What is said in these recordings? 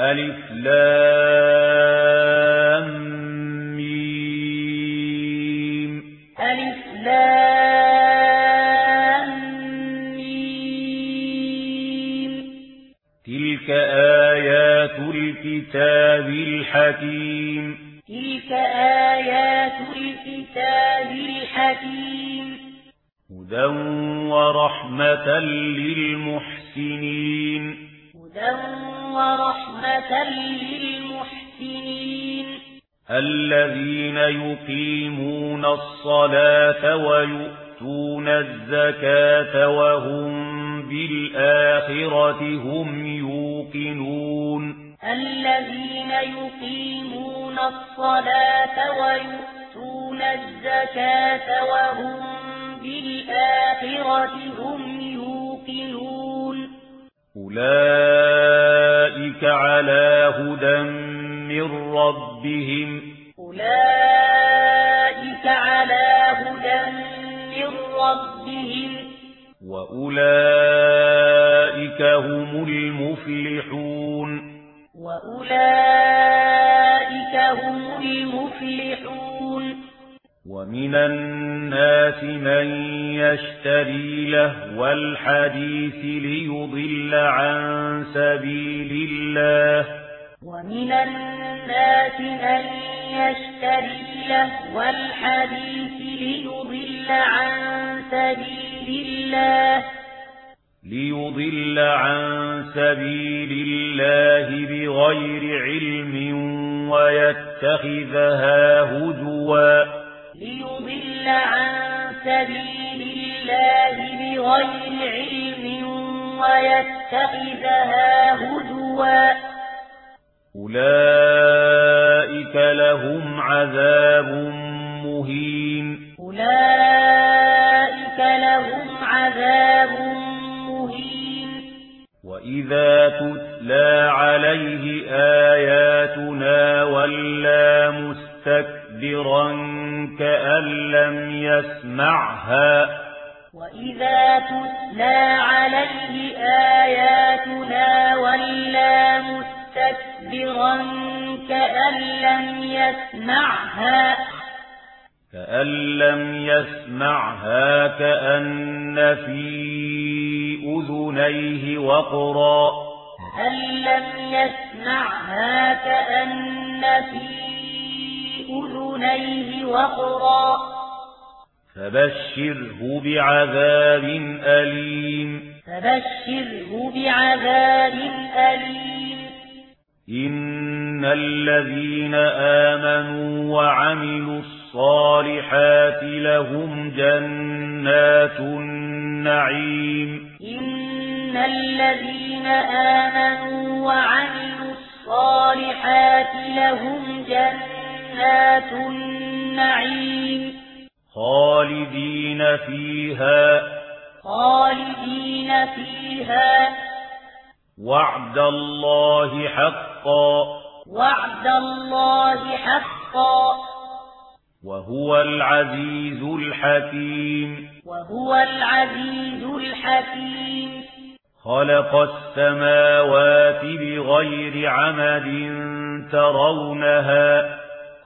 ألف لام ميم. ألف لام ميم. تلك آيات الكتاب الحكيم. تلك آيات الكتاب الحكيم. هدى ورحمة للمحسنين. الَّذِينَ يُقِيمُونَ الصَّلَاةَ وَيُؤْتُونَ الزَّكَاةَ وَهُمْ بِالْآخِرَةِ هُمْ يُوقِنُونَ الَّذِينَ يُقِيمُونَ الصَّلَاةَ وَيُؤْتُونَ الزَّكَاةَ وَهُمْ بِالْآخِرَةِ هُمْ يُوقِنُونَ أولئك على هدى من ربهم أولئك على هدى من ربهم وأولئك هم المفلحون وأولئك ومن الناس من يشتري لهو الحديث ليضل عن سبيل الله. ومن الناس من يشتري لهو الحديث ليضل عن سبيل الله. ليضل عن سبيل الله بغير علم ويتخذها هُزُوًا. عن سبيل الله بغير علم ويتخذها هدوا أولئك لهم عذاب مهين أولئك لهم عذاب مهين وإذا تتلى عليه آياتنا ولا مستكبرا كأن لم يسمعها. وإذا تتلى عليه آياتنا ولا مستكبرا كأن لم يسمعها. كأن لم يسمعها كأن في أذنيه وقرا. كأن لم يسمعها كأن في بنيه وَقْرًا فَبَشِّرْهُ بِعَذَابٍ أَلِيمٍ فَبَشِّرْهُ بِعَذَابٍ أَلِيمٍ إِنَّ الَّذِينَ آمَنُوا وَعَمِلُوا الصَّالِحَاتِ لَهُمْ جَنَّاتُ النَّعِيمِ إِنَّ الَّذِينَ آمَنُوا وَعَمِلُوا الصَّالِحَاتِ لَهُمْ جَنَّاتُ جنات النعيم. خالدين فيها. خالدين فيها. وعد الله حقا. وعد الله حقا. وهو العزيز الحكيم. وهو العزيز الحكيم. خلق السماوات بغير عمد ترونها.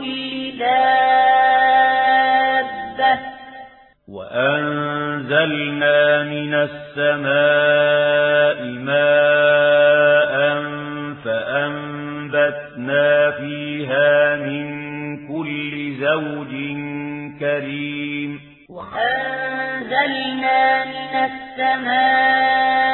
كل دابة وأنزلنا من السماء ماء فأنبتنا فيها من كل زوج كريم. وأنزلنا من السماء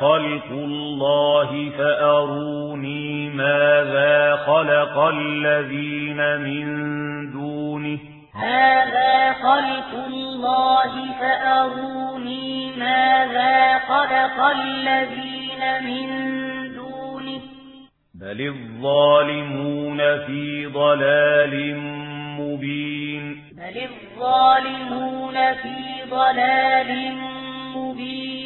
خلق الله فأروني ماذا خلق الذين من دونه. هذا خلق الله فأروني ماذا خلق الذين من بل الظالمون في ضلال مبين. بل الظالمون في ضلال مبين.